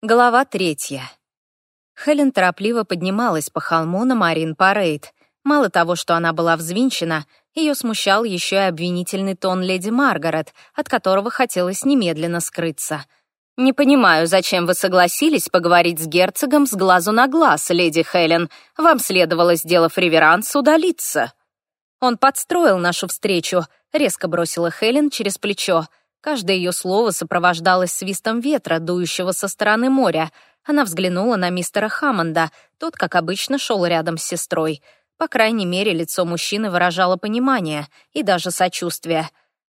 Глава третья. Хелен торопливо поднималась по холму на Марин-парейд. Мало того, что она была взвинчена, ее смущал еще и обвинительный тон леди Маргарет, от которого хотелось немедленно скрыться. «Не понимаю, зачем вы согласились поговорить с герцогом с глазу на глаз, леди Хелен. Вам следовало, сделав реверанс, удалиться». «Он подстроил нашу встречу», — резко бросила Хелен через плечо. Каждое ее слово сопровождалось свистом ветра, дующего со стороны моря. Она взглянула на мистера Хаммонда. Тот, как обычно, шел рядом с сестрой. По крайней мере, лицо мужчины выражало понимание и даже сочувствие.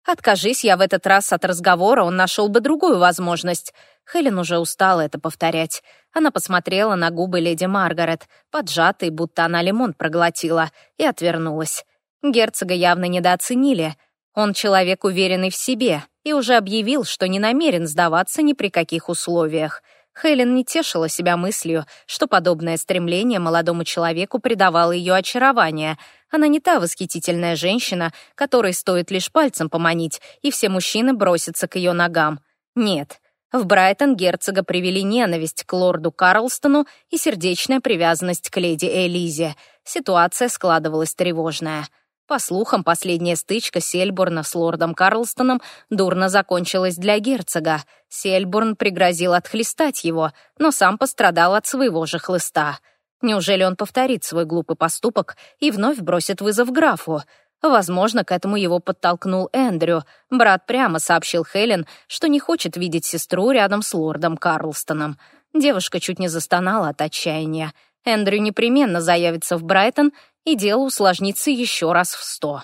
Откажись я в этот раз от разговора, он нашел бы другую возможность. Хелен уже устала это повторять. Она посмотрела на губы леди Маргарет, поджатые, будто она лимон проглотила, и отвернулась. Герцога явно недооценили. Он человек, уверенный в себе, и уже объявил, что не намерен сдаваться ни при каких условиях. Хелен не тешила себя мыслью, что подобное стремление молодому человеку придавало ее очарование. Она не та восхитительная женщина, которой стоит лишь пальцем поманить, и все мужчины бросятся к ее ногам. Нет, в Брайтон герцога привели ненависть к лорду Карлстону и сердечная привязанность к леди Элизе. Ситуация складывалась тревожная. По слухам, последняя стычка Сельбурна с лордом Карлстоном дурно закончилась для герцога. Сельбурн пригрозил отхлестать его, но сам пострадал от своего же хлыста. Неужели он повторит свой глупый поступок и вновь бросит вызов графу? Возможно, к этому его подтолкнул Эндрю. Брат прямо сообщил Хелен, что не хочет видеть сестру рядом с лордом Карлстоном. Девушка чуть не застонала от отчаяния. Эндрю непременно заявится в Брайтон и дело усложнится еще раз в сто.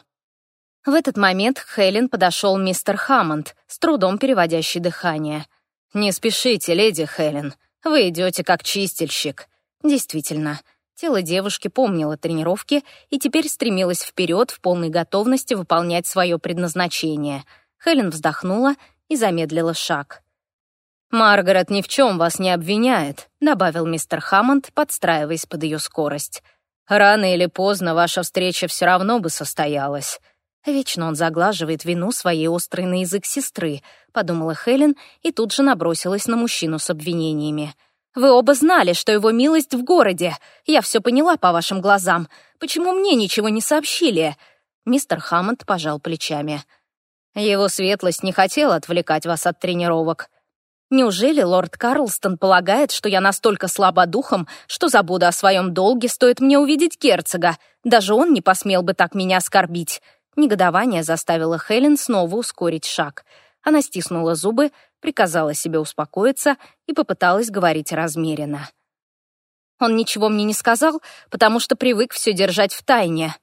В этот момент к Хелен подошел мистер Хаммонд, с трудом переводящий дыхание. «Не спешите, леди Хелен, вы идете как чистильщик». Действительно, тело девушки помнило тренировки и теперь стремилось вперед в полной готовности выполнять свое предназначение. Хелен вздохнула и замедлила шаг. «Маргарет ни в чем вас не обвиняет», — добавил мистер Хаммонд, подстраиваясь под ее скорость. Рано или поздно ваша встреча все равно бы состоялась. Вечно он заглаживает вину своей острой на язык сестры, подумала Хелен и тут же набросилась на мужчину с обвинениями. Вы оба знали, что его милость в городе. Я все поняла по вашим глазам. Почему мне ничего не сообщили? Мистер Хаммонд пожал плечами. Его светлость не хотел отвлекать вас от тренировок. Неужели лорд Карлстон полагает, что я настолько слаба духом, что забуду о своем долге, стоит мне увидеть герцога? Даже он не посмел бы так меня оскорбить. Негодование заставило Хелен снова ускорить шаг. Она стиснула зубы, приказала себе успокоиться и попыталась говорить размеренно. Он ничего мне не сказал, потому что привык все держать в тайне.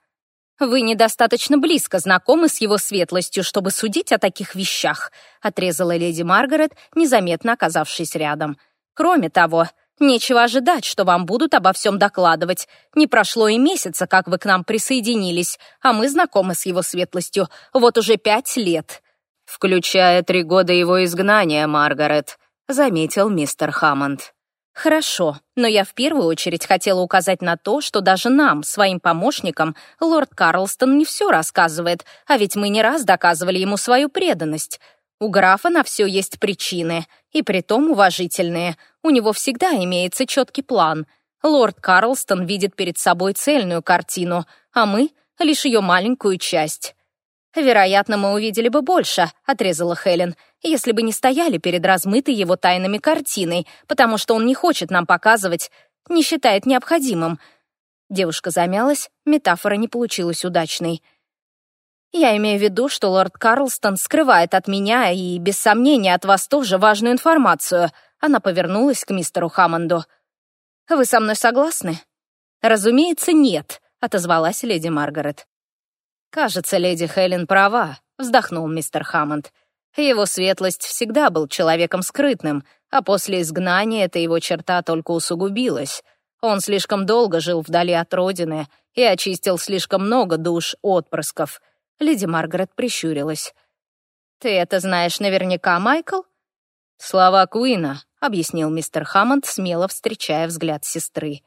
«Вы недостаточно близко знакомы с его светлостью, чтобы судить о таких вещах», отрезала леди Маргарет, незаметно оказавшись рядом. «Кроме того, нечего ожидать, что вам будут обо всем докладывать. Не прошло и месяца, как вы к нам присоединились, а мы знакомы с его светлостью вот уже пять лет». «Включая три года его изгнания, Маргарет», заметил мистер Хаммонд. Хорошо, но я в первую очередь хотела указать на то, что даже нам, своим помощникам, лорд Карлстон не все рассказывает, а ведь мы не раз доказывали ему свою преданность. У графа на все есть причины, и притом уважительные. У него всегда имеется четкий план. Лорд Карлстон видит перед собой цельную картину, а мы — лишь ее маленькую часть. «Вероятно, мы увидели бы больше», — отрезала Хелен, «если бы не стояли перед размытой его тайнами картиной, потому что он не хочет нам показывать, не считает необходимым». Девушка замялась, метафора не получилась удачной. «Я имею в виду, что лорд Карлстон скрывает от меня и, без сомнения, от вас тоже важную информацию». Она повернулась к мистеру Хаммонду. «Вы со мной согласны?» «Разумеется, нет», — отозвалась леди Маргарет. «Кажется, леди Хелен права», — вздохнул мистер Хаммонд. «Его светлость всегда был человеком скрытным, а после изгнания эта его черта только усугубилась. Он слишком долго жил вдали от родины и очистил слишком много душ отпрысков». Леди Маргарет прищурилась. «Ты это знаешь наверняка, Майкл?» «Слова Куина», — объяснил мистер Хаммонд, смело встречая взгляд сестры.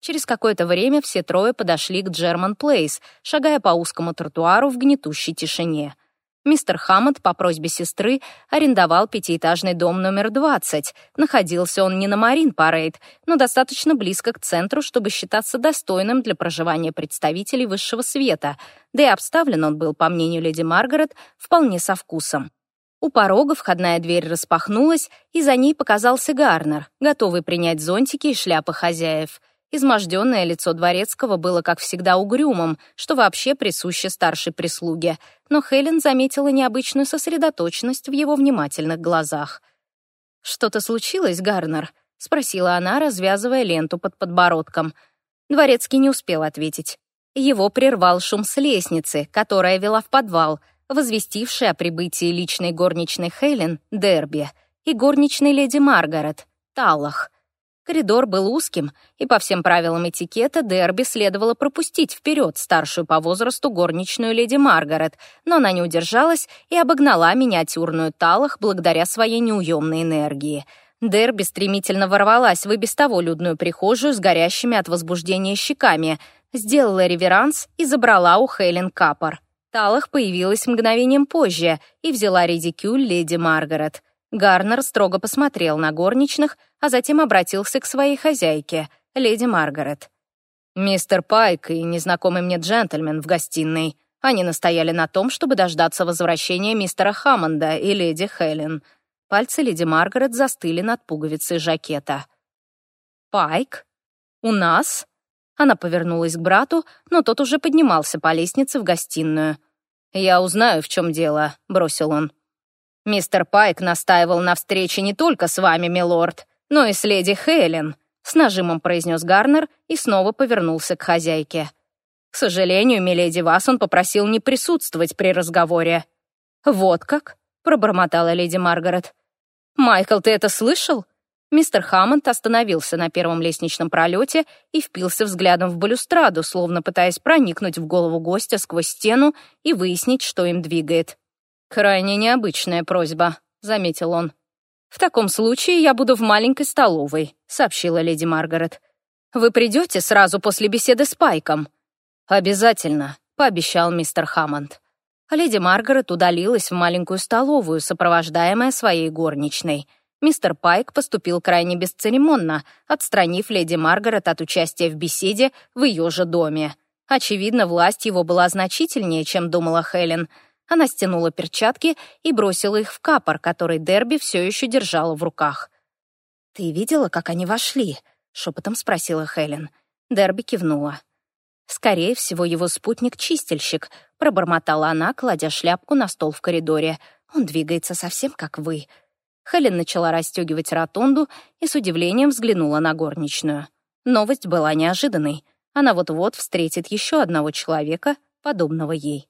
Через какое-то время все трое подошли к Джерман Плейс, шагая по узкому тротуару в гнетущей тишине. Мистер Хаммонд по просьбе сестры арендовал пятиэтажный дом номер 20. Находился он не на Марин-парейд, но достаточно близко к центру, чтобы считаться достойным для проживания представителей высшего света, да и обставлен он был, по мнению леди Маргарет, вполне со вкусом. У порога входная дверь распахнулась, и за ней показался Гарнер, готовый принять зонтики и шляпы хозяев — Изможденное лицо дворецкого было, как всегда, угрюмым, что вообще присуще старшей прислуге, но Хелен заметила необычную сосредоточенность в его внимательных глазах. «Что-то случилось, Гарнер?» — спросила она, развязывая ленту под подбородком. Дворецкий не успел ответить. Его прервал шум с лестницы, которая вела в подвал, возвестивший о прибытии личной горничной Хелен, Дерби, и горничной леди Маргарет, Талах — Коридор был узким, и по всем правилам этикета Дерби следовало пропустить вперед старшую по возрасту горничную леди Маргарет, но она не удержалась и обогнала миниатюрную Талах благодаря своей неуемной энергии. Дерби стремительно ворвалась в и без того людную прихожую с горящими от возбуждения щеками, сделала реверанс и забрала у Хелен капор. Талах появилась мгновением позже и взяла редикюль леди Маргарет. Гарнер строго посмотрел на горничных, а затем обратился к своей хозяйке, леди Маргарет. «Мистер Пайк и незнакомый мне джентльмен в гостиной. Они настояли на том, чтобы дождаться возвращения мистера Хаммонда и леди Хелен». Пальцы леди Маргарет застыли над пуговицей жакета. «Пайк? У нас?» Она повернулась к брату, но тот уже поднимался по лестнице в гостиную. «Я узнаю, в чем дело», — бросил он. «Мистер Пайк настаивал на встрече не только с вами, милорд но и с леди Хелен», — с нажимом произнес Гарнер и снова повернулся к хозяйке. «К сожалению, миледи вас он попросил не присутствовать при разговоре». «Вот как?» — пробормотала леди Маргарет. «Майкл, ты это слышал?» Мистер Хаммонд остановился на первом лестничном пролете и впился взглядом в балюстраду, словно пытаясь проникнуть в голову гостя сквозь стену и выяснить, что им двигает. «Крайне необычная просьба», — заметил он. «В таком случае я буду в маленькой столовой», — сообщила леди Маргарет. «Вы придете сразу после беседы с Пайком?» «Обязательно», — пообещал мистер Хаммонд. Леди Маргарет удалилась в маленькую столовую, сопровождаемая своей горничной. Мистер Пайк поступил крайне бесцеремонно, отстранив леди Маргарет от участия в беседе в ее же доме. Очевидно, власть его была значительнее, чем думала Хелен — она стянула перчатки и бросила их в капор, который Дерби все еще держала в руках. «Ты видела, как они вошли?» — шепотом спросила Хелен. Дерби кивнула. «Скорее всего, его спутник-чистильщик», — пробормотала она, кладя шляпку на стол в коридоре. «Он двигается совсем как вы». Хелен начала расстегивать ротонду и с удивлением взглянула на горничную. Новость была неожиданной. Она вот-вот встретит еще одного человека, подобного ей.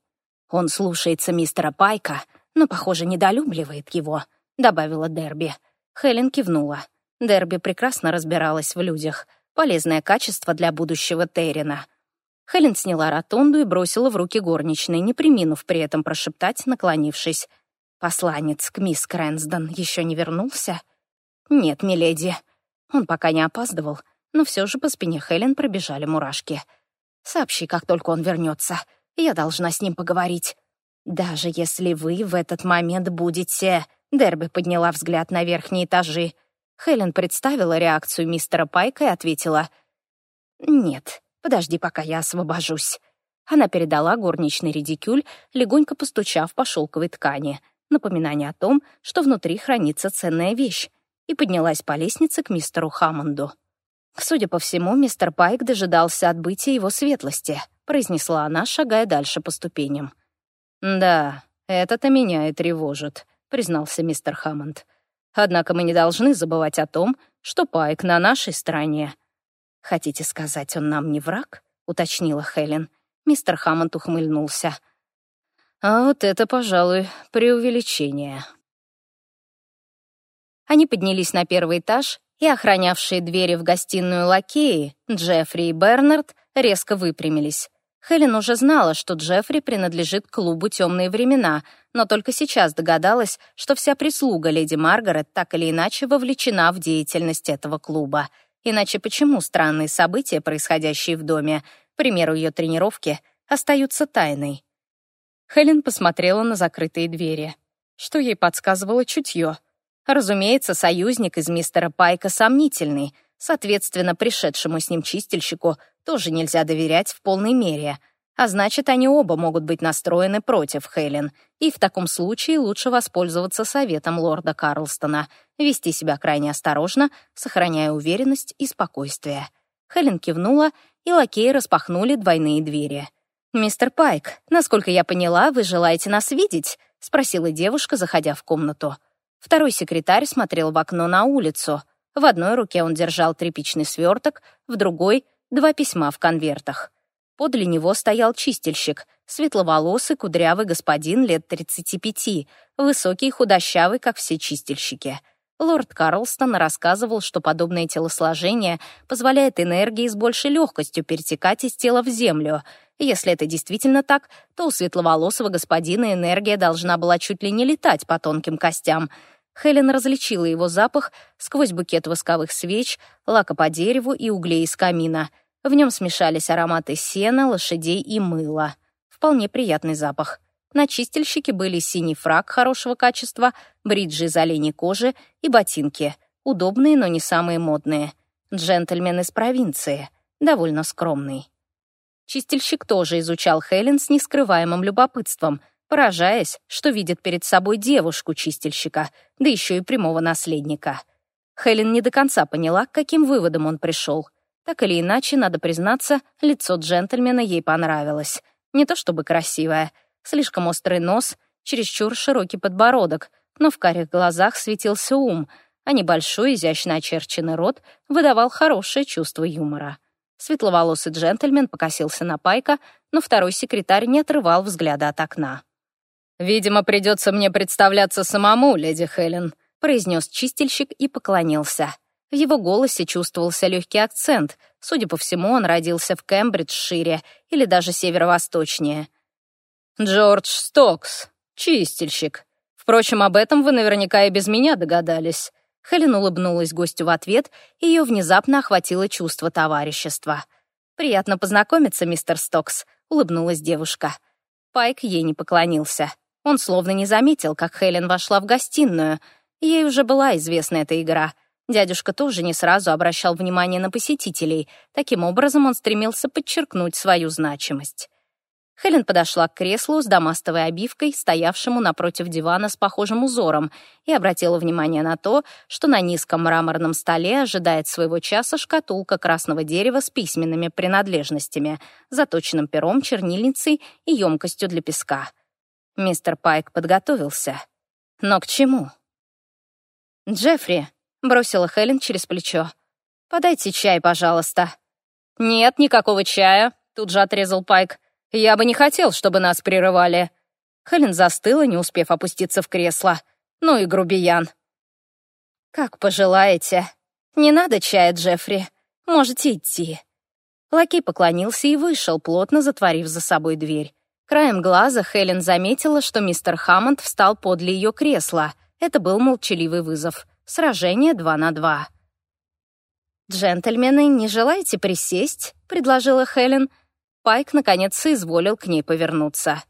«Он слушается мистера Пайка, но, похоже, недолюбливает его», — добавила Дерби. Хелен кивнула. Дерби прекрасно разбиралась в людях. Полезное качество для будущего Террина. Хелен сняла ротонду и бросила в руки горничной, не приминув при этом прошептать, наклонившись. «Посланец к мисс Крэнсдон еще не вернулся?» «Нет, миледи». Он пока не опаздывал, но все же по спине Хелен пробежали мурашки. «Сообщи, как только он вернется. Я должна с ним поговорить. Даже если вы в этот момент будете...» Дерби подняла взгляд на верхние этажи. Хелен представила реакцию мистера Пайка и ответила. «Нет, подожди, пока я освобожусь». Она передала горничный редикюль, легонько постучав по шелковой ткани. Напоминание о том, что внутри хранится ценная вещь, и поднялась по лестнице к мистеру Хаммонду. Судя по всему, мистер Пайк дожидался отбытия его светлости — произнесла она, шагая дальше по ступеням. «Да, это-то меня и тревожит», — признался мистер Хаммонд. «Однако мы не должны забывать о том, что Пайк на нашей стороне». «Хотите сказать, он нам не враг?» — уточнила Хелен. Мистер Хаммонд ухмыльнулся. «А вот это, пожалуй, преувеличение». Они поднялись на первый этаж, и охранявшие двери в гостиную лакеи, Джеффри и Бернард, резко выпрямились. Хелен уже знала, что Джеффри принадлежит клубу «Темные времена», но только сейчас догадалась, что вся прислуга леди Маргарет так или иначе вовлечена в деятельность этого клуба. Иначе почему странные события, происходящие в доме, к примеру, ее тренировки, остаются тайной? Хелен посмотрела на закрытые двери. Что ей подсказывало чутье? Разумеется, союзник из мистера Пайка сомнительный, соответственно, пришедшему с ним чистильщику тоже нельзя доверять в полной мере — а значит, они оба могут быть настроены против Хелен, и в таком случае лучше воспользоваться советом лорда Карлстона, вести себя крайне осторожно, сохраняя уверенность и спокойствие. Хелен кивнула, и лакеи распахнули двойные двери. «Мистер Пайк, насколько я поняла, вы желаете нас видеть?» — спросила девушка, заходя в комнату. Второй секретарь смотрел в окно на улицу. В одной руке он держал тряпичный сверток, в другой — два письма в конвертах. Подле него стоял чистильщик, светловолосый кудрявый господин лет 35, высокий и худощавый, как все чистильщики. Лорд Карлстон рассказывал, что подобное телосложение позволяет энергии с большей легкостью перетекать из тела в землю. Если это действительно так, то у светловолосого господина энергия должна была чуть ли не летать по тонким костям. Хелен различила его запах сквозь букет восковых свеч, лака по дереву и углей из камина — в нем смешались ароматы сена, лошадей и мыла. Вполне приятный запах. На чистильщике были синий фраг хорошего качества, бриджи из оленей кожи и ботинки. Удобные, но не самые модные. Джентльмен из провинции. Довольно скромный. Чистильщик тоже изучал Хелен с нескрываемым любопытством, поражаясь, что видит перед собой девушку-чистильщика, да еще и прямого наследника. Хелен не до конца поняла, к каким выводам он пришел — так или иначе, надо признаться, лицо джентльмена ей понравилось. Не то чтобы красивое, слишком острый нос, чересчур широкий подбородок, но в карих глазах светился ум, а небольшой, изящно очерченный рот выдавал хорошее чувство юмора. Светловолосый джентльмен покосился на Пайка, но второй секретарь не отрывал взгляда от окна. «Видимо, придется мне представляться самому, леди Хелен», произнес чистильщик и поклонился. В его голосе чувствовался легкий акцент. Судя по всему, он родился в Кембриджшире или даже северо-восточнее. «Джордж Стокс, чистильщик. Впрочем, об этом вы наверняка и без меня догадались». Хелен улыбнулась гостю в ответ, и ее внезапно охватило чувство товарищества. «Приятно познакомиться, мистер Стокс», — улыбнулась девушка. Пайк ей не поклонился. Он словно не заметил, как Хелен вошла в гостиную. Ей уже была известна эта игра — Дядюшка тоже не сразу обращал внимание на посетителей. Таким образом, он стремился подчеркнуть свою значимость. Хелен подошла к креслу с дамастовой обивкой, стоявшему напротив дивана с похожим узором, и обратила внимание на то, что на низком мраморном столе ожидает своего часа шкатулка красного дерева с письменными принадлежностями, заточенным пером, чернильницей и емкостью для песка. Мистер Пайк подготовился. Но к чему? «Джеффри», бросила Хелен через плечо. «Подайте чай, пожалуйста». «Нет никакого чая», — тут же отрезал Пайк. «Я бы не хотел, чтобы нас прерывали». Хелен застыла, не успев опуститься в кресло. «Ну и грубиян». «Как пожелаете. Не надо чая, Джеффри. Можете идти». Лакей поклонился и вышел, плотно затворив за собой дверь. Краем глаза Хелен заметила, что мистер Хаммонд встал подле ее кресла. Это был молчаливый вызов. Сражение два на два. «Джентльмены, не желаете присесть?» — предложила Хелен. Пайк, наконец, соизволил к ней повернуться.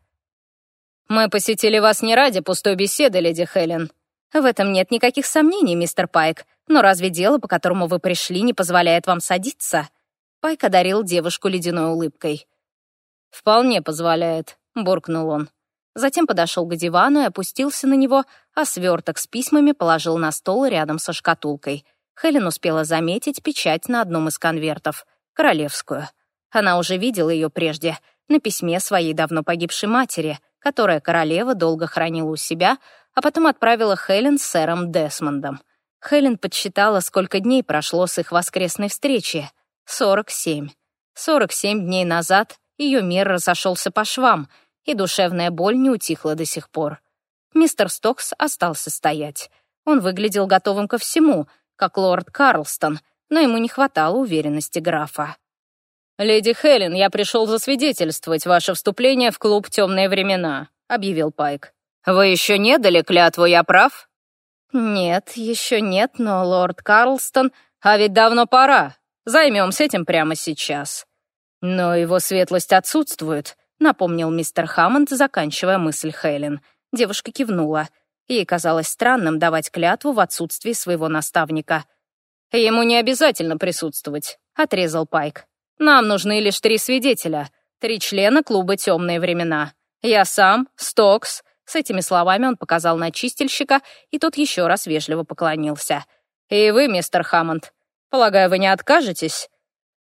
«Мы посетили вас не ради пустой беседы, леди Хелен». «В этом нет никаких сомнений, мистер Пайк. Но разве дело, по которому вы пришли, не позволяет вам садиться?» Пайк одарил девушку ледяной улыбкой. «Вполне позволяет», — буркнул он. Затем подошел к дивану и опустился на него, а сверток с письмами положил на стол рядом со шкатулкой. Хелен успела заметить печать на одном из конвертов — королевскую. Она уже видела ее прежде, на письме своей давно погибшей матери, которая королева долго хранила у себя, а потом отправила Хелен с сэром Десмондом. Хелен подсчитала, сколько дней прошло с их воскресной встречи. Сорок семь. Сорок семь дней назад ее мир разошелся по швам — и душевная боль не утихла до сих пор. Мистер Стокс остался стоять. Он выглядел готовым ко всему, как лорд Карлстон, но ему не хватало уверенности графа. «Леди Хелен, я пришел засвидетельствовать ваше вступление в клуб «Темные времена», — объявил Пайк. «Вы еще не дали клятву, я прав?» «Нет, еще нет, но лорд Карлстон...» «А ведь давно пора. Займемся этим прямо сейчас». «Но его светлость отсутствует. — напомнил мистер Хаммонд, заканчивая мысль Хелен. Девушка кивнула. Ей казалось странным давать клятву в отсутствии своего наставника. «Ему не обязательно присутствовать», — отрезал Пайк. «Нам нужны лишь три свидетеля, три члена клуба «Темные времена». Я сам, Стокс». С этими словами он показал на чистильщика, и тот еще раз вежливо поклонился. «И вы, мистер Хаммонд, полагаю, вы не откажетесь?»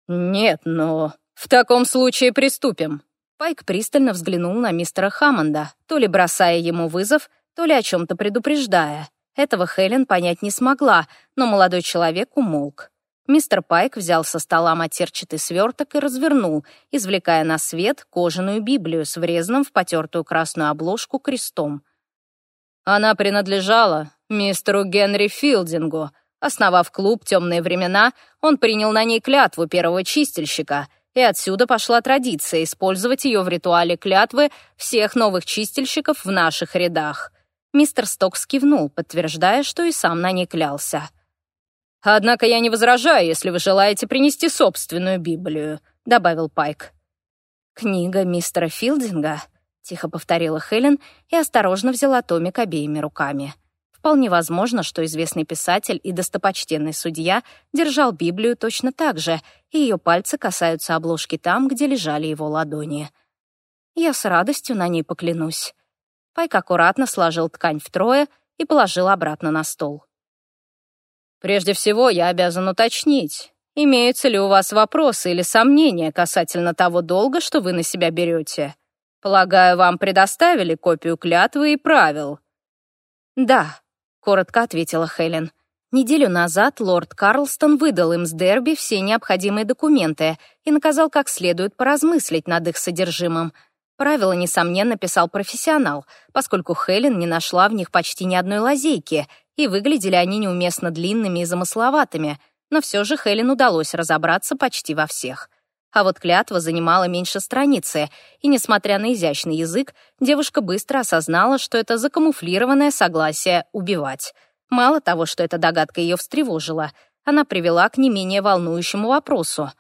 «Нет, но в таком случае приступим». Пайк пристально взглянул на мистера Хаммонда, то ли бросая ему вызов, то ли о чем-то предупреждая. Этого Хелен понять не смогла, но молодой человек умолк. Мистер Пайк взял со стола матерчатый сверток и развернул, извлекая на свет кожаную Библию с врезанным в потертую красную обложку крестом. Она принадлежала мистеру Генри Филдингу. Основав клуб «Темные времена», он принял на ней клятву первого чистильщика, и отсюда пошла традиция использовать ее в ритуале клятвы всех новых чистильщиков в наших рядах. Мистер Стокс кивнул, подтверждая, что и сам на ней клялся. «Однако я не возражаю, если вы желаете принести собственную Библию», — добавил Пайк. «Книга мистера Филдинга», — тихо повторила Хелен и осторожно взяла томик обеими руками. Вполне возможно, что известный писатель и достопочтенный судья держал Библию точно так же, и ее пальцы касаются обложки там, где лежали его ладони. Я с радостью на ней поклянусь. Пайк аккуратно сложил ткань втрое и положил обратно на стол. Прежде всего, я обязан уточнить, имеются ли у вас вопросы или сомнения касательно того долга, что вы на себя берете. Полагаю, вам предоставили копию клятвы и правил. Да, коротко ответила Хелен. Неделю назад лорд Карлстон выдал им с Дерби все необходимые документы и наказал как следует поразмыслить над их содержимым. Правила, несомненно, писал профессионал, поскольку Хелен не нашла в них почти ни одной лазейки, и выглядели они неуместно длинными и замысловатыми, но все же Хелен удалось разобраться почти во всех. А вот клятва занимала меньше страницы, и, несмотря на изящный язык, девушка быстро осознала, что это закамуфлированное согласие убивать. Мало того, что эта догадка ее встревожила, она привела к не менее волнующему вопросу.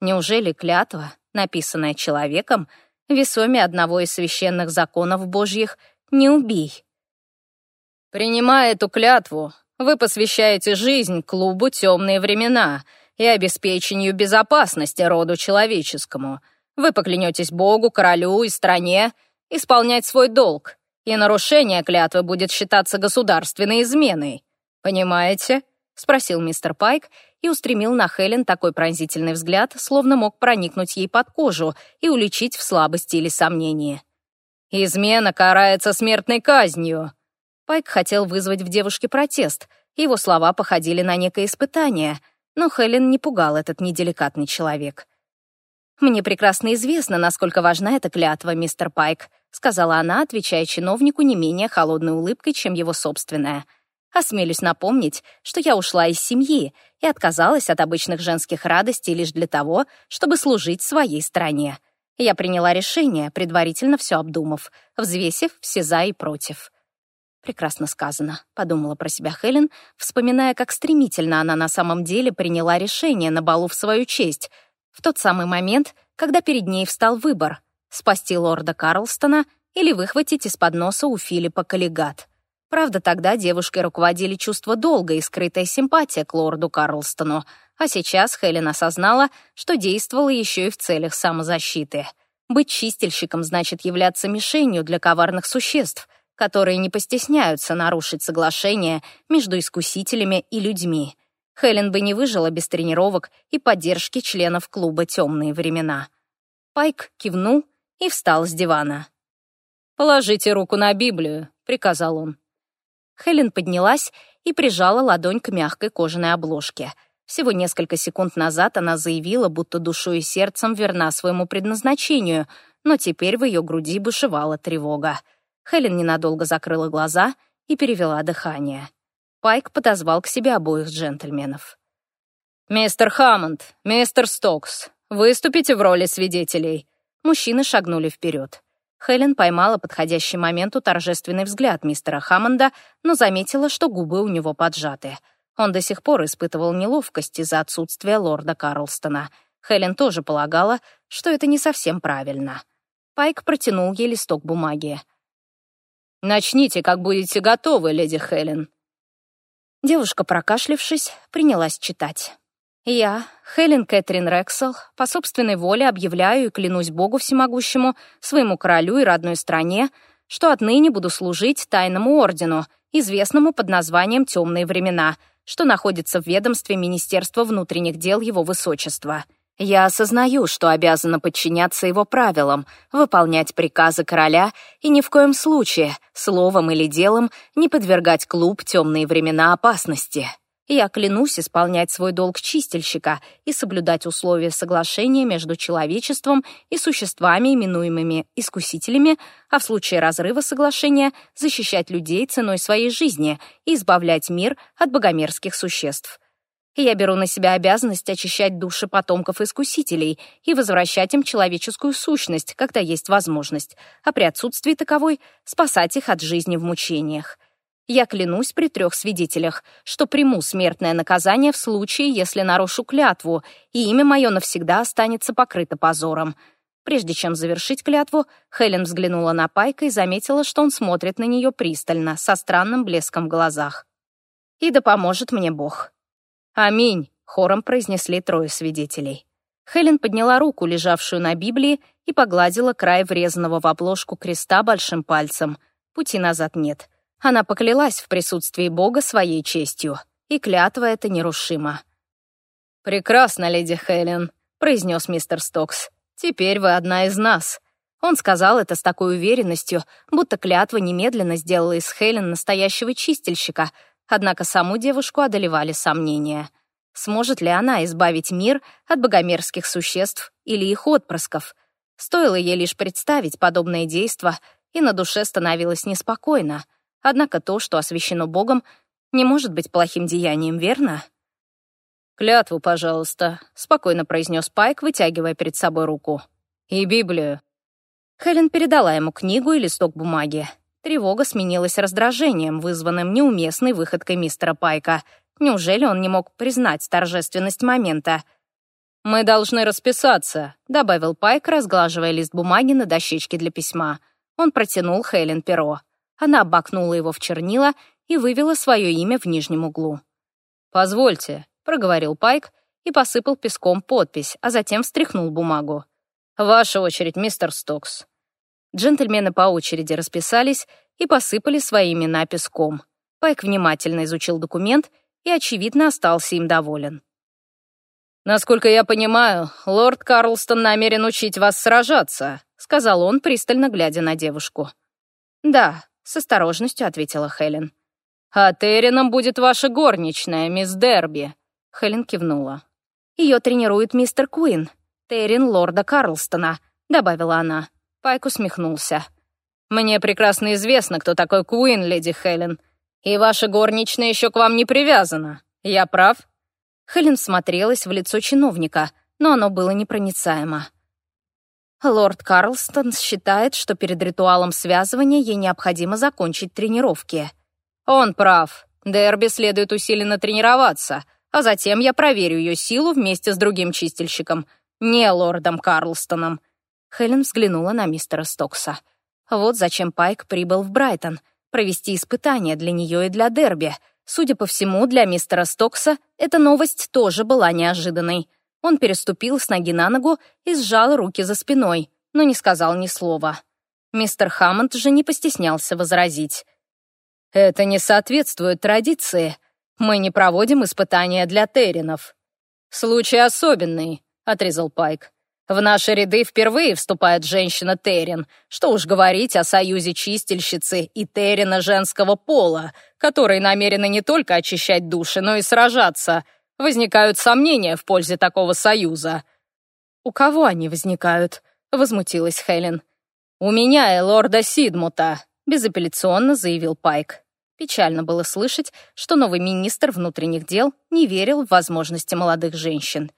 Неужели клятва, написанная человеком, весоме одного из священных законов Божьих «не убей»? Принимая эту клятву, вы посвящаете жизнь клубу «Темные времена» и обеспечению безопасности роду человеческому. Вы поклянетесь Богу, королю и стране исполнять свой долг, и нарушение клятвы будет считаться государственной изменой. Понимаете?» — спросил мистер Пайк и устремил на Хелен такой пронзительный взгляд, словно мог проникнуть ей под кожу и уличить в слабости или сомнении. «Измена карается смертной казнью», Пайк хотел вызвать в девушке протест. Его слова походили на некое испытание, но Хелен не пугал этот неделикатный человек. «Мне прекрасно известно, насколько важна эта клятва, мистер Пайк», сказала она, отвечая чиновнику не менее холодной улыбкой, чем его собственная. «Осмелюсь напомнить, что я ушла из семьи и отказалась от обычных женских радостей лишь для того, чтобы служить своей стране. Я приняла решение, предварительно все обдумав, взвесив все «за» и «против». «Прекрасно сказано», — подумала про себя Хелен, вспоминая, как стремительно она на самом деле приняла решение на балу в свою честь, в тот самый момент, когда перед ней встал выбор — спасти лорда Карлстона или выхватить из-под носа у Филиппа коллегат. Правда, тогда девушкой руководили чувство долга и скрытая симпатия к лорду Карлстону, а сейчас Хелен осознала, что действовала еще и в целях самозащиты. Быть чистильщиком значит являться мишенью для коварных существ — которые не постесняются нарушить соглашение между искусителями и людьми. Хелен бы не выжила без тренировок и поддержки членов клуба «Темные времена». Пайк кивнул и встал с дивана. «Положите руку на Библию», — приказал он. Хелен поднялась и прижала ладонь к мягкой кожаной обложке. Всего несколько секунд назад она заявила, будто душой и сердцем верна своему предназначению, но теперь в ее груди бушевала тревога. Хелен ненадолго закрыла глаза и перевела дыхание. Пайк подозвал к себе обоих джентльменов. «Мистер Хаммонд, мистер Стокс, выступите в роли свидетелей». Мужчины шагнули вперед. Хелен поймала подходящий момент у торжественный взгляд мистера Хаммонда, но заметила, что губы у него поджаты. Он до сих пор испытывал неловкость из-за отсутствия лорда Карлстона. Хелен тоже полагала, что это не совсем правильно. Пайк протянул ей листок бумаги. «Начните, как будете готовы, леди Хелен». Девушка, прокашлявшись, принялась читать. «Я, Хелен Кэтрин Рексел, по собственной воле объявляю и клянусь Богу всемогущему, своему королю и родной стране, что отныне буду служить тайному ордену, известному под названием «Темные времена», что находится в ведомстве Министерства внутренних дел Его Высочества. Я осознаю, что обязана подчиняться его правилам, выполнять приказы короля и ни в коем случае, словом или делом, не подвергать клуб «Темные времена» опасности. Я клянусь исполнять свой долг чистильщика и соблюдать условия соглашения между человечеством и существами, именуемыми искусителями, а в случае разрыва соглашения защищать людей ценой своей жизни и избавлять мир от богомерзких существ. Я беру на себя обязанность очищать души потомков искусителей и возвращать им человеческую сущность, когда есть возможность, а при отсутствии таковой — спасать их от жизни в мучениях. Я клянусь при трех свидетелях, что приму смертное наказание в случае, если нарушу клятву, и имя мое навсегда останется покрыто позором. Прежде чем завершить клятву, Хелен взглянула на Пайка и заметила, что он смотрит на нее пристально, со странным блеском в глазах. «И да поможет мне Бог». «Аминь», — хором произнесли трое свидетелей. Хелен подняла руку, лежавшую на Библии, и погладила край врезанного в обложку креста большим пальцем. Пути назад нет. Она поклялась в присутствии Бога своей честью, и клятва эта нерушима. «Прекрасно, леди Хелен», — произнес мистер Стокс. «Теперь вы одна из нас». Он сказал это с такой уверенностью, будто клятва немедленно сделала из Хелен настоящего чистильщика, однако саму девушку одолевали сомнения. Сможет ли она избавить мир от богомерзких существ или их отпрысков? Стоило ей лишь представить подобное действо, и на душе становилось неспокойно — Однако то, что освящено Богом, не может быть плохим деянием, верно? «Клятву, пожалуйста», — спокойно произнес Пайк, вытягивая перед собой руку. «И Библию». Хелен передала ему книгу и листок бумаги. Тревога сменилась раздражением, вызванным неуместной выходкой мистера Пайка. Неужели он не мог признать торжественность момента? «Мы должны расписаться», — добавил Пайк, разглаживая лист бумаги на дощечке для письма. Он протянул Хелен перо. Она обмакнула его в чернила и вывела свое имя в нижнем углу. «Позвольте», — проговорил Пайк и посыпал песком подпись, а затем встряхнул бумагу. «Ваша очередь, мистер Стокс». Джентльмены по очереди расписались и посыпали свои имена песком. Пайк внимательно изучил документ и, очевидно, остался им доволен. «Насколько я понимаю, лорд Карлстон намерен учить вас сражаться», — сказал он, пристально глядя на девушку. «Да», — с осторожностью ответила Хелен. «А Террином будет ваша горничная, мисс Дерби», — Хелен кивнула. «Ее тренирует мистер Куин, Террин лорда Карлстона», — добавила она. Пайк усмехнулся. «Мне прекрасно известно, кто такой Куин, леди Хелен. И ваша горничная еще к вам не привязана. Я прав?» Хелен смотрелась в лицо чиновника, но оно было непроницаемо. Лорд Карлстон считает, что перед ритуалом связывания ей необходимо закончить тренировки. Он прав. Дерби следует усиленно тренироваться, а затем я проверю ее силу вместе с другим чистильщиком, не лордом Карлстоном. Хелен взглянула на мистера Стокса. Вот зачем Пайк прибыл в Брайтон. Провести испытания для нее и для Дерби. Судя по всему, для мистера Стокса эта новость тоже была неожиданной. Он переступил с ноги на ногу и сжал руки за спиной, но не сказал ни слова. Мистер Хаммонд же не постеснялся возразить. «Это не соответствует традиции. Мы не проводим испытания для терринов». «Случай особенный», — отрезал Пайк. «В наши ряды впервые вступает женщина Террин. Что уж говорить о союзе чистильщицы и Террина женского пола, которые намерены не только очищать души, но и сражаться. Возникают сомнения в пользе такого союза». «У кого они возникают?» — возмутилась Хелен. «У меня и лорда Сидмута», — безапелляционно заявил Пайк. Печально было слышать, что новый министр внутренних дел не верил в возможности молодых женщин.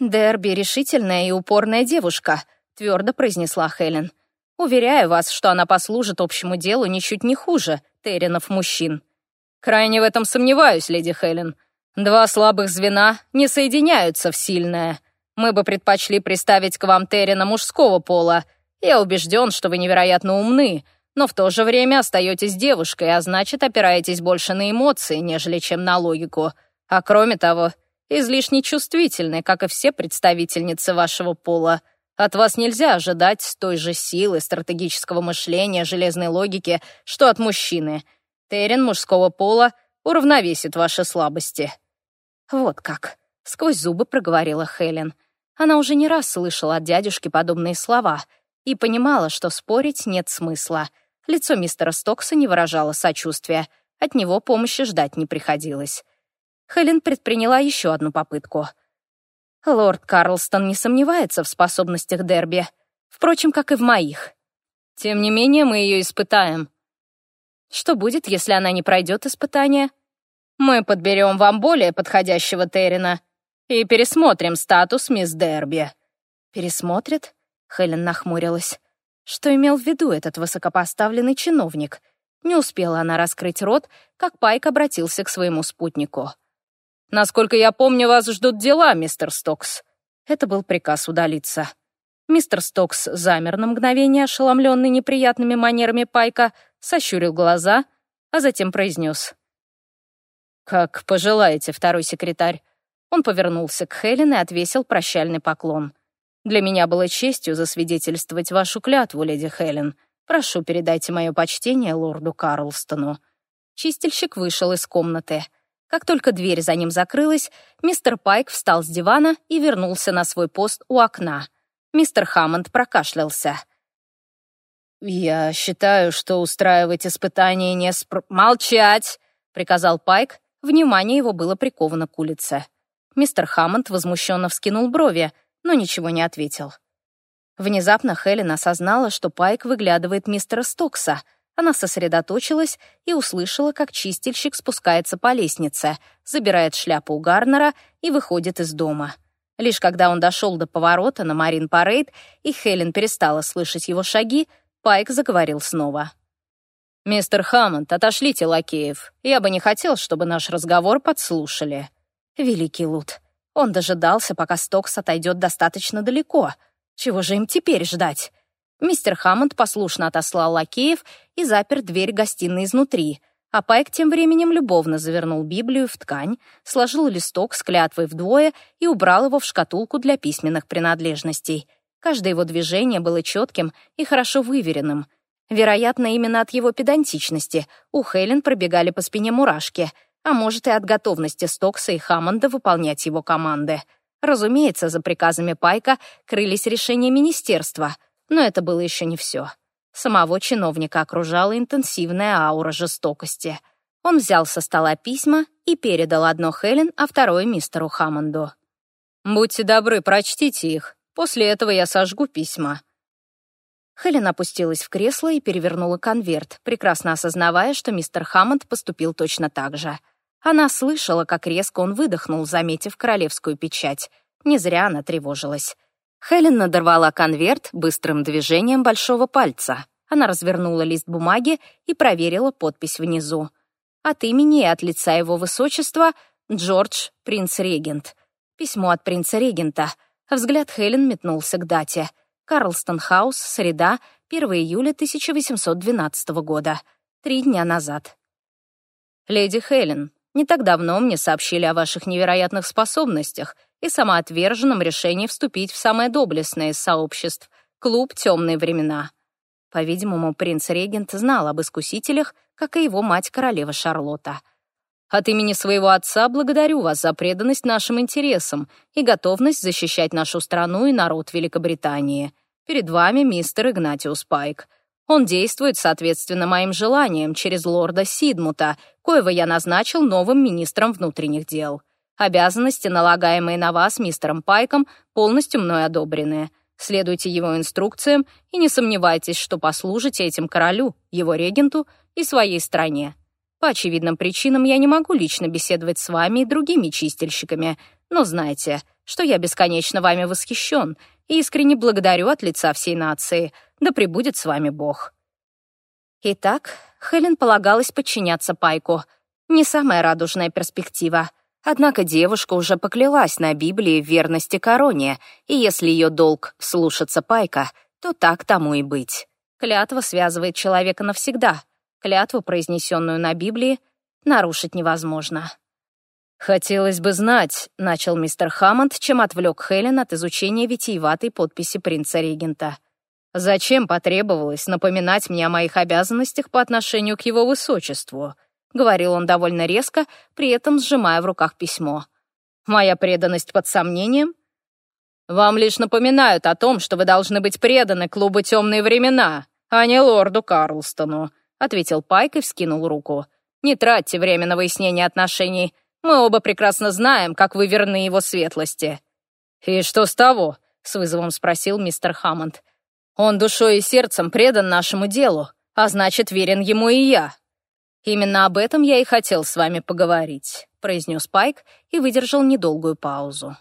«Дерби — решительная и упорная девушка», — твердо произнесла Хелен. «Уверяю вас, что она послужит общему делу ничуть не хуже Терринов мужчин». «Крайне в этом сомневаюсь, леди Хелен. Два слабых звена не соединяются в сильное. Мы бы предпочли приставить к вам Террина мужского пола, Я убежден, что вы невероятно умны, но в то же время остаетесь девушкой, а значит, опираетесь больше на эмоции, нежели чем на логику. А кроме того, излишне чувствительны, как и все представительницы вашего пола. От вас нельзя ожидать той же силы, стратегического мышления, железной логики, что от мужчины. Терен мужского пола уравновесит ваши слабости». «Вот как», — сквозь зубы проговорила Хелен. Она уже не раз слышала от дядюшки подобные слова и понимала, что спорить нет смысла. Лицо мистера Стокса не выражало сочувствия, от него помощи ждать не приходилось. Хелен предприняла еще одну попытку. Лорд Карлстон не сомневается в способностях Дерби, впрочем, как и в моих. Тем не менее, мы ее испытаем. Что будет, если она не пройдет испытание? Мы подберем вам более подходящего Террина и пересмотрим статус мисс Дерби. Пересмотрит? Хелен нахмурилась. Что имел в виду этот высокопоставленный чиновник? Не успела она раскрыть рот, как Пайк обратился к своему спутнику. «Насколько я помню, вас ждут дела, мистер Стокс». Это был приказ удалиться. Мистер Стокс замер на мгновение, ошеломленный неприятными манерами Пайка, сощурил глаза, а затем произнес. «Как пожелаете, второй секретарь». Он повернулся к Хелен и отвесил прощальный поклон. «Для меня было честью засвидетельствовать вашу клятву, леди Хелен. Прошу, передайте мое почтение лорду Карлстону». Чистильщик вышел из комнаты. Как только дверь за ним закрылась, мистер Пайк встал с дивана и вернулся на свой пост у окна. Мистер Хаммонд прокашлялся. «Я считаю, что устраивать испытания не спр...» «Молчать!» — приказал Пайк. Внимание его было приковано к улице. Мистер Хаммонд возмущенно вскинул брови, но ничего не ответил. Внезапно Хелен осознала, что Пайк выглядывает мистера Стокса. Она сосредоточилась и услышала, как чистильщик спускается по лестнице, забирает шляпу у Гарнера и выходит из дома. Лишь когда он дошел до поворота на Марин Парейд, и Хелен перестала слышать его шаги, Пайк заговорил снова. «Мистер Хаммонд, отошлите лакеев. Я бы не хотел, чтобы наш разговор подслушали». Великий Лут. Он дожидался, пока Стокс отойдет достаточно далеко. Чего же им теперь ждать? Мистер Хаммонд послушно отослал лакеев и запер дверь гостиной изнутри, а Пайк тем временем любовно завернул Библию в ткань, сложил листок с клятвой вдвое и убрал его в шкатулку для письменных принадлежностей — Каждое его движение было четким и хорошо выверенным. Вероятно, именно от его педантичности у Хелен пробегали по спине мурашки, а может и от готовности Стокса и Хаммонда выполнять его команды. Разумеется, за приказами Пайка крылись решения министерства, но это было еще не все. Самого чиновника окружала интенсивная аура жестокости. Он взял со стола письма и передал одно Хелен, а второе мистеру Хаммонду. «Будьте добры, прочтите их», После этого я сожгу письма». Хелен опустилась в кресло и перевернула конверт, прекрасно осознавая, что мистер Хаммонд поступил точно так же. Она слышала, как резко он выдохнул, заметив королевскую печать. Не зря она тревожилась. Хелен надорвала конверт быстрым движением большого пальца. Она развернула лист бумаги и проверила подпись внизу. От имени и от лица его высочества Джордж, принц-регент. Письмо от принца-регента — Взгляд Хелен метнулся к дате. Карлстон Хаус, среда, 1 июля 1812 года. Три дня назад. «Леди Хелен, не так давно мне сообщили о ваших невероятных способностях и самоотверженном решении вступить в самое доблестное из сообществ — клуб «Темные времена». По-видимому, принц-регент знал об искусителях, как и его мать королева Шарлотта — от имени своего отца благодарю вас за преданность нашим интересам и готовность защищать нашу страну и народ Великобритании. Перед вами мистер Игнатиус Пайк. Он действует соответственно моим желаниям через лорда Сидмута, коего я назначил новым министром внутренних дел. Обязанности, налагаемые на вас мистером Пайком, полностью мной одобрены. Следуйте его инструкциям и не сомневайтесь, что послужите этим королю, его регенту и своей стране. По очевидным причинам я не могу лично беседовать с вами и другими чистильщиками, но знайте, что я бесконечно вами восхищен и искренне благодарю от лица всей нации. Да пребудет с вами Бог». Итак, Хелен полагалось подчиняться Пайку. Не самая радужная перспектива. Однако девушка уже поклялась на Библии в верности короне, и если ее долг — слушаться Пайка, то так тому и быть. Клятва связывает человека навсегда. Клятву, произнесенную на Библии, нарушить невозможно. «Хотелось бы знать», — начал мистер Хаммонд, чем отвлек Хелен от изучения витиеватой подписи принца-регента. «Зачем потребовалось напоминать мне о моих обязанностях по отношению к его высочеству?» — говорил он довольно резко, при этом сжимая в руках письмо. «Моя преданность под сомнением?» «Вам лишь напоминают о том, что вы должны быть преданы клубу «Темные времена», а не лорду Карлстону», — ответил Пайк и вскинул руку. «Не тратьте время на выяснение отношений. Мы оба прекрасно знаем, как вы верны его светлости». «И что с того?» — с вызовом спросил мистер Хаммонд. «Он душой и сердцем предан нашему делу, а значит, верен ему и я». «Именно об этом я и хотел с вами поговорить», — произнес Пайк и выдержал недолгую паузу.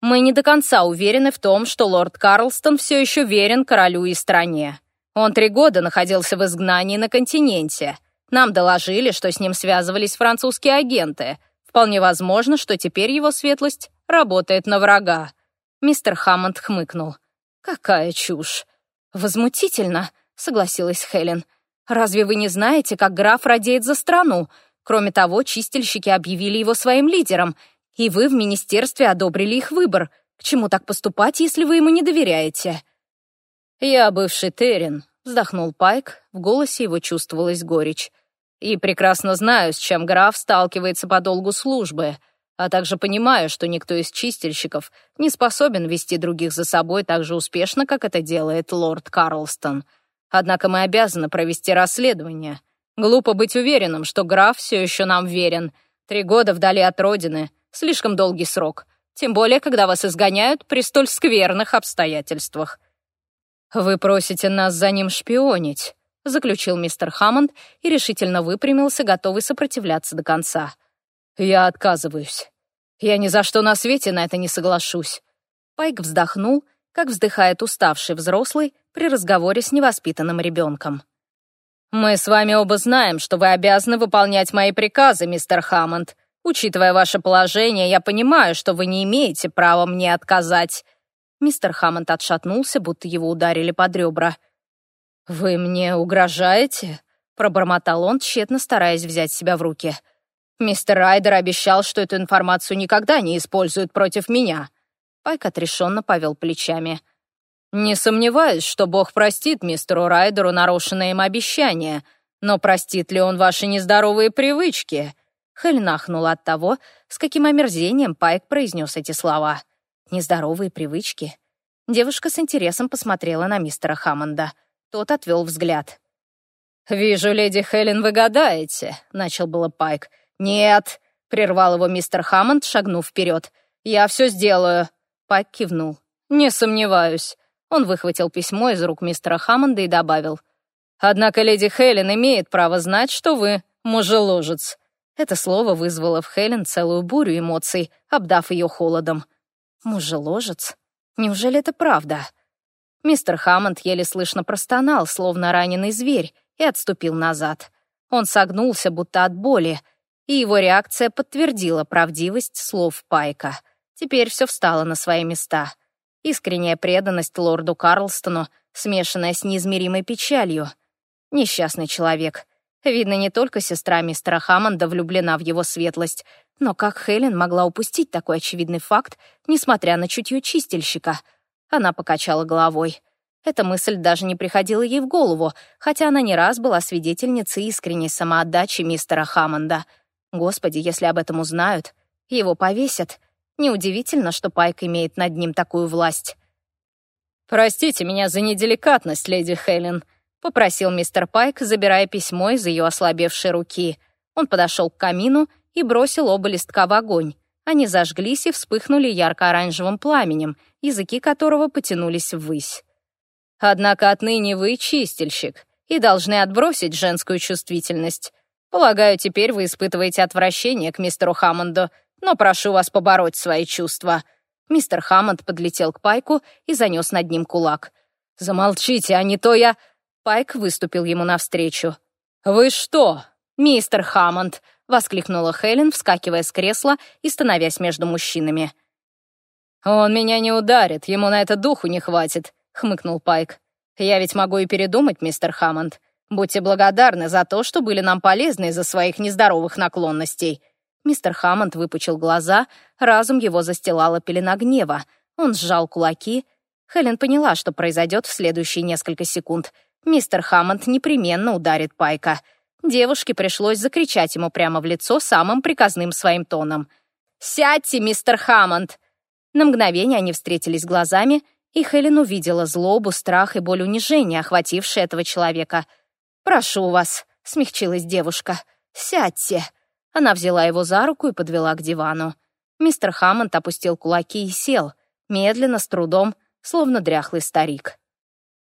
«Мы не до конца уверены в том, что лорд Карлстон все еще верен королю и стране. Он три года находился в изгнании на континенте, нам доложили, что с ним связывались французские агенты. Вполне возможно, что теперь его светлость работает на врага. Мистер Хаммонд хмыкнул. «Какая чушь!» «Возмутительно», — согласилась Хелен. «Разве вы не знаете, как граф радеет за страну? Кроме того, чистильщики объявили его своим лидером, и вы в министерстве одобрили их выбор. К чему так поступать, если вы ему не доверяете?» «Я бывший Террин», Вздохнул Пайк, в голосе его чувствовалась горечь. «И прекрасно знаю, с чем граф сталкивается по долгу службы, а также понимаю, что никто из чистильщиков не способен вести других за собой так же успешно, как это делает лорд Карлстон. Однако мы обязаны провести расследование. Глупо быть уверенным, что граф все еще нам верен. Три года вдали от родины — слишком долгий срок, тем более, когда вас изгоняют при столь скверных обстоятельствах». «Вы просите нас за ним шпионить», — заключил мистер Хаммонд и решительно выпрямился, готовый сопротивляться до конца. «Я отказываюсь. Я ни за что на свете на это не соглашусь». Пайк вздохнул, как вздыхает уставший взрослый при разговоре с невоспитанным ребенком. «Мы с вами оба знаем, что вы обязаны выполнять мои приказы, мистер Хаммонд. Учитывая ваше положение, я понимаю, что вы не имеете права мне отказать. Мистер Хаммонд отшатнулся, будто его ударили под ребра. «Вы мне угрожаете?» — пробормотал он, тщетно стараясь взять себя в руки. «Мистер Райдер обещал, что эту информацию никогда не используют против меня». Пайк отрешенно повел плечами. «Не сомневаюсь, что Бог простит мистеру Райдеру нарушенное им обещание, но простит ли он ваши нездоровые привычки?» Хель нахнула от того, с каким омерзением Пайк произнес эти слова. Нездоровые привычки. Девушка с интересом посмотрела на мистера Хаммонда. Тот отвел взгляд. «Вижу, леди Хелен, вы гадаете», — начал было Пайк. «Нет», — прервал его мистер Хаммонд, шагнув вперед. «Я все сделаю». Пайк кивнул. «Не сомневаюсь». Он выхватил письмо из рук мистера Хаммонда и добавил. «Однако леди Хелен имеет право знать, что вы мужеложец». Это слово вызвало в Хелен целую бурю эмоций, обдав ее холодом. Мужеложец? Неужели это правда? Мистер Хаммонд еле слышно простонал, словно раненый зверь, и отступил назад. Он согнулся, будто от боли, и его реакция подтвердила правдивость слов Пайка. Теперь все встало на свои места. Искренняя преданность лорду Карлстону, смешанная с неизмеримой печалью. Несчастный человек. Видно, не только сестра мистера Хаммонда влюблена в его светлость, но как Хелен могла упустить такой очевидный факт, несмотря на чутье чистильщика? Она покачала головой. Эта мысль даже не приходила ей в голову, хотя она не раз была свидетельницей искренней самоотдачи мистера Хаммонда. Господи, если об этом узнают, его повесят. Неудивительно, что Пайк имеет над ним такую власть. «Простите меня за неделикатность, леди Хелен», — попросил мистер Пайк, забирая письмо из ее ослабевшей руки. Он подошел к камину и бросил оба листка в огонь. Они зажглись и вспыхнули ярко-оранжевым пламенем, языки которого потянулись ввысь. «Однако отныне вы чистильщик и должны отбросить женскую чувствительность. Полагаю, теперь вы испытываете отвращение к мистеру Хаммонду, но прошу вас побороть свои чувства». Мистер Хаммонд подлетел к Пайку и занес над ним кулак. «Замолчите, а не то я...» Пайк выступил ему навстречу. «Вы что, мистер Хаммонд?» — воскликнула Хелен, вскакивая с кресла и становясь между мужчинами. «Он меня не ударит, ему на это духу не хватит. хмыкнул Пайк. «Я ведь могу и передумать, мистер Хаммонд. Будьте благодарны за то, что были нам полезны из-за своих нездоровых наклонностей». Мистер Хаммонд выпучил глаза, разум его застилала пелена гнева. Он сжал кулаки. Хелен поняла, что произойдет в следующие несколько секунд. Мистер Хаммонд непременно ударит Пайка. Девушке пришлось закричать ему прямо в лицо самым приказным своим тоном. «Сядьте, мистер Хаммонд!» На мгновение они встретились глазами, и Хелен увидела злобу, страх и боль унижения, охватившие этого человека. «Прошу вас», — смягчилась девушка, — «сядьте». Она взяла его за руку и подвела к дивану. Мистер Хаммонд опустил кулаки и сел, медленно, с трудом, словно дряхлый старик.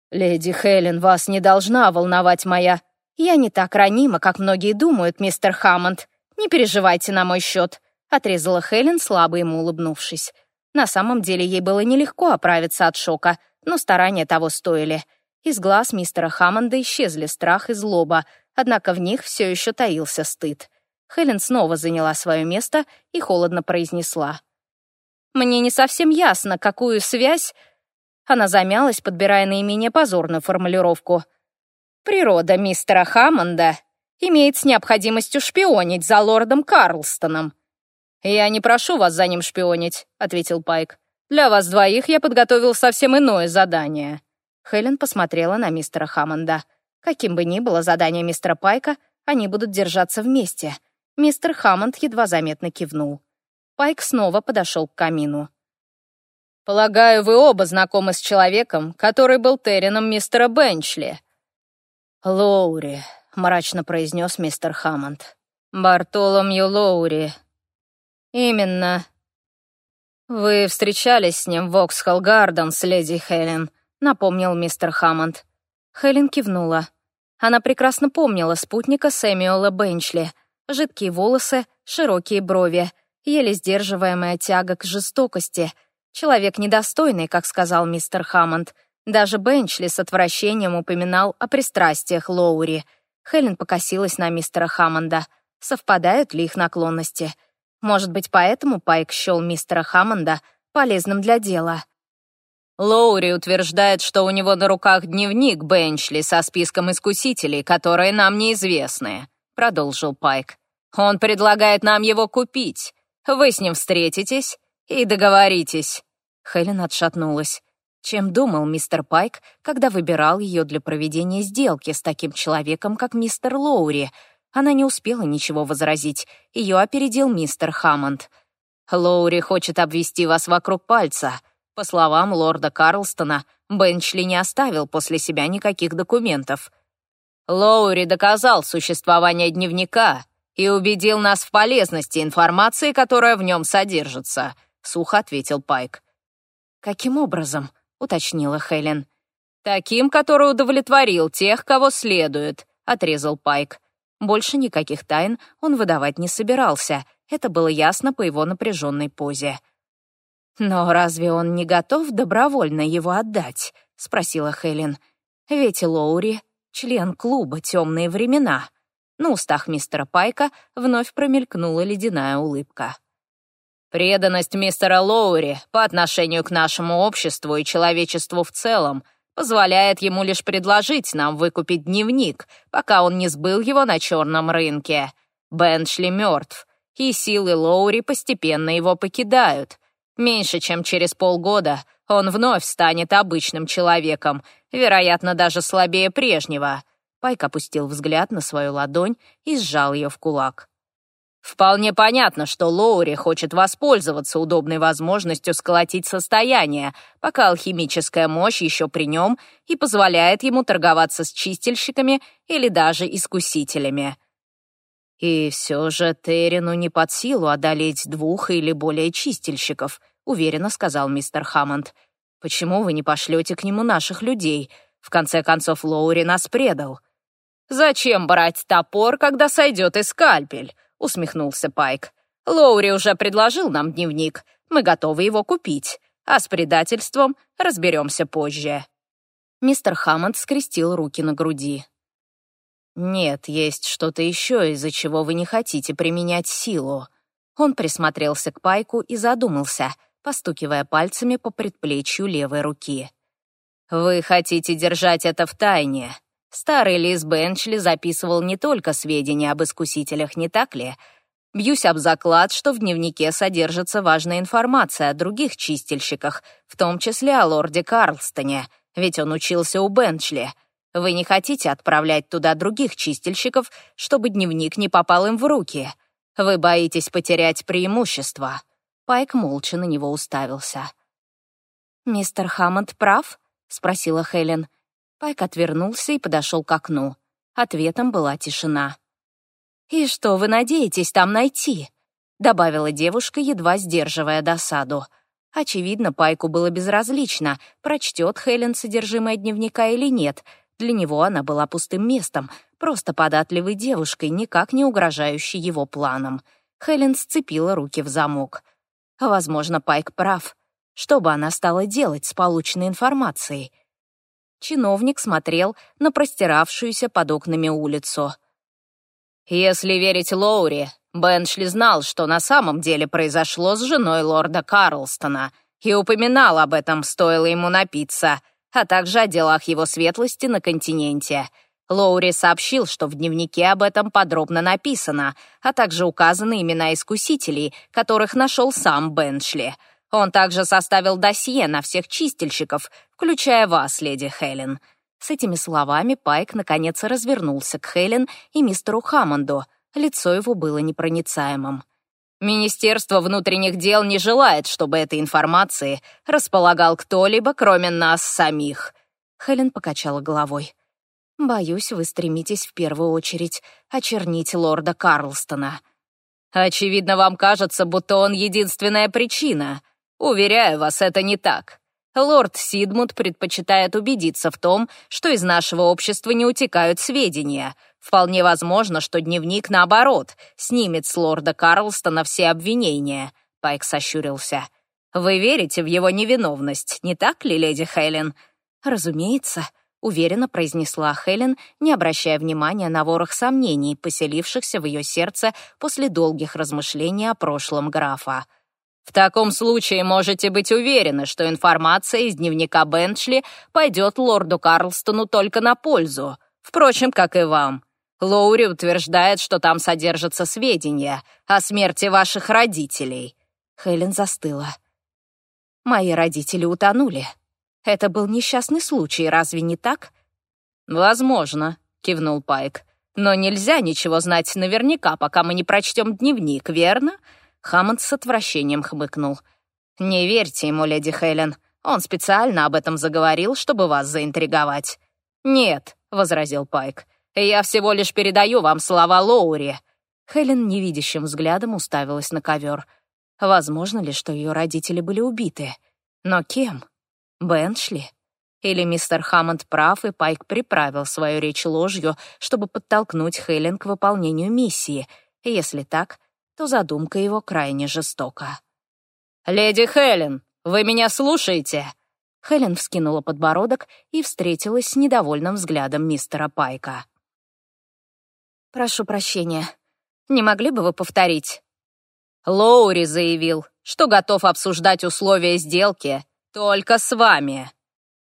«Леди Хелен, вас не должна волновать моя...» «Я не так ранима, как многие думают, мистер Хаммонд. Не переживайте на мой счет», — отрезала Хелен, слабо ему улыбнувшись. На самом деле ей было нелегко оправиться от шока, но старания того стоили. Из глаз мистера Хаммонда исчезли страх и злоба, однако в них все еще таился стыд. Хелен снова заняла свое место и холодно произнесла. «Мне не совсем ясно, какую связь...» Она замялась, подбирая наименее позорную формулировку. «Природа мистера Хаммонда имеет с необходимостью шпионить за лордом Карлстоном». «Я не прошу вас за ним шпионить», — ответил Пайк. «Для вас двоих я подготовил совсем иное задание». Хелен посмотрела на мистера Хаммонда. Каким бы ни было задание мистера Пайка, они будут держаться вместе — Мистер Хаммонд едва заметно кивнул. Пайк снова подошел к камину. «Полагаю, вы оба знакомы с человеком, который был Террином мистера Бенчли». «Лоури», — мрачно произнес мистер Хаммонд. «Бартоломью Лоури». «Именно». «Вы встречались с ним в Оксхолл Гарденс, леди Хелен», — напомнил мистер Хаммонд. Хелен кивнула. Она прекрасно помнила спутника Сэмюэла Бенчли — Жидкие волосы, широкие брови, еле сдерживаемая тяга к жестокости. Человек недостойный, как сказал мистер Хаммонд. Даже Бенчли с отвращением упоминал о пристрастиях Лоури. Хелен покосилась на мистера Хаммонда. Совпадают ли их наклонности? Может быть, поэтому Пайк счел мистера Хаммонда полезным для дела. Лоури утверждает, что у него на руках дневник Бенчли со списком искусителей, которые нам неизвестны. — продолжил Пайк. «Он предлагает нам его купить. Вы с ним встретитесь и договоритесь». Хелен отшатнулась. Чем думал мистер Пайк, когда выбирал ее для проведения сделки с таким человеком, как мистер Лоури? Она не успела ничего возразить. Ее опередил мистер Хаммонд. «Лоури хочет обвести вас вокруг пальца. По словам лорда Карлстона, Бенчли не оставил после себя никаких документов. Лоури доказал существование дневника и убедил нас в полезности информации, которая в нем содержится», — сухо ответил Пайк. «Каким образом?» — уточнила Хелен. «Таким, который удовлетворил тех, кого следует», — отрезал Пайк. Больше никаких тайн он выдавать не собирался, это было ясно по его напряженной позе. «Но разве он не готов добровольно его отдать?» — спросила Хелен. «Ведь Лоури член клуба «Темные времена». На устах мистера Пайка вновь промелькнула ледяная улыбка. «Преданность мистера Лоури по отношению к нашему обществу и человечеству в целом позволяет ему лишь предложить нам выкупить дневник, пока он не сбыл его на черном рынке. Беншли мертв, и силы Лоури постепенно его покидают. Меньше чем через полгода он вновь станет обычным человеком, вероятно, даже слабее прежнего. Пайк опустил взгляд на свою ладонь и сжал ее в кулак. Вполне понятно, что Лоури хочет воспользоваться удобной возможностью сколотить состояние, пока алхимическая мощь еще при нем и позволяет ему торговаться с чистильщиками или даже искусителями. И все же Террину не под силу одолеть двух или более чистильщиков —— уверенно сказал мистер Хаммонд. «Почему вы не пошлете к нему наших людей? В конце концов, Лоури нас предал». «Зачем брать топор, когда сойдет и скальпель?» — усмехнулся Пайк. «Лоури уже предложил нам дневник. Мы готовы его купить. А с предательством разберемся позже». Мистер Хаммонд скрестил руки на груди. «Нет, есть что-то еще, из-за чего вы не хотите применять силу». Он присмотрелся к Пайку и задумался — постукивая пальцами по предплечью левой руки. «Вы хотите держать это в тайне. Старый Лис Бенчли записывал не только сведения об искусителях, не так ли? Бьюсь об заклад, что в дневнике содержится важная информация о других чистильщиках, в том числе о лорде Карлстоне, ведь он учился у Бенчли. Вы не хотите отправлять туда других чистильщиков, чтобы дневник не попал им в руки. Вы боитесь потерять преимущество». Пайк молча на него уставился. «Мистер Хаммонд прав?» — спросила Хелен. Пайк отвернулся и подошел к окну. Ответом была тишина. «И что вы надеетесь там найти?» — добавила девушка, едва сдерживая досаду. Очевидно, Пайку было безразлично, прочтет Хелен содержимое дневника или нет. Для него она была пустым местом, просто податливой девушкой, никак не угрожающей его планам. Хелен сцепила руки в замок. Возможно, Пайк прав. Что бы она стала делать с полученной информацией? Чиновник смотрел на простиравшуюся под окнами улицу. «Если верить Лоури, Беншли знал, что на самом деле произошло с женой лорда Карлстона, и упоминал об этом, стоило ему напиться, а также о делах его светлости на континенте». Лоури сообщил, что в дневнике об этом подробно написано, а также указаны имена искусителей, которых нашел сам Беншли — он также составил досье на всех чистильщиков, включая вас, леди Хелен». С этими словами Пайк наконец развернулся к Хелен и мистеру Хаммонду. Лицо его было непроницаемым. «Министерство внутренних дел не желает, чтобы этой информацией располагал кто-либо, кроме нас самих». Хелен покачала головой. «Боюсь, вы стремитесь в первую очередь очернить лорда Карлстона». «Очевидно, вам кажется, будто он единственная причина», Уверяю вас, это не так. Лорд Сидмунд предпочитает убедиться в том, что из нашего общества не утекают сведения. Вполне возможно, что дневник, наоборот, снимет с лорда Карлстона все обвинения. Пайк сощурился. «Вы верите в его невиновность, не так ли, леди Хелен?» «Разумеется», — уверенно произнесла Хелен, не обращая внимания на ворох сомнений, поселившихся в ее сердце после долгих размышлений о прошлом графа. В таком случае можете быть уверены, что информация из дневника Бенчли пойдет лорду Карлстону только на пользу. Впрочем, как и вам. Лоури утверждает, что там содержатся сведения о смерти ваших родителей». Хелен застыла. «Мои родители утонули. Это был несчастный случай, разве не так?» «Возможно», — кивнул Пайк. «Но нельзя ничего знать наверняка, пока мы не прочтем дневник, верно? Хаммонд с отвращением хмыкнул. «Не верьте ему, леди Хелен. Он специально об этом заговорил, чтобы вас заинтриговать». «Нет», — возразил Пайк. «Я всего лишь передаю вам слова Лоури». Хелен невидящим взглядом уставилась на ковер. Возможно ли, что ее родители были убиты? Но кем? Беншли? Или мистер Хаммонд прав, и Пайк приправил свою речь ложью, чтобы подтолкнуть Хелен к выполнению миссии? Если так, то задумка его крайне жестока. «Леди Хелен, вы меня слушаете?» Хелен вскинула подбородок и встретилась с недовольным взглядом мистера Пайка. «Прошу прощения. Не могли бы вы повторить?» Лоури заявил, что готов обсуждать условия сделки только с вами.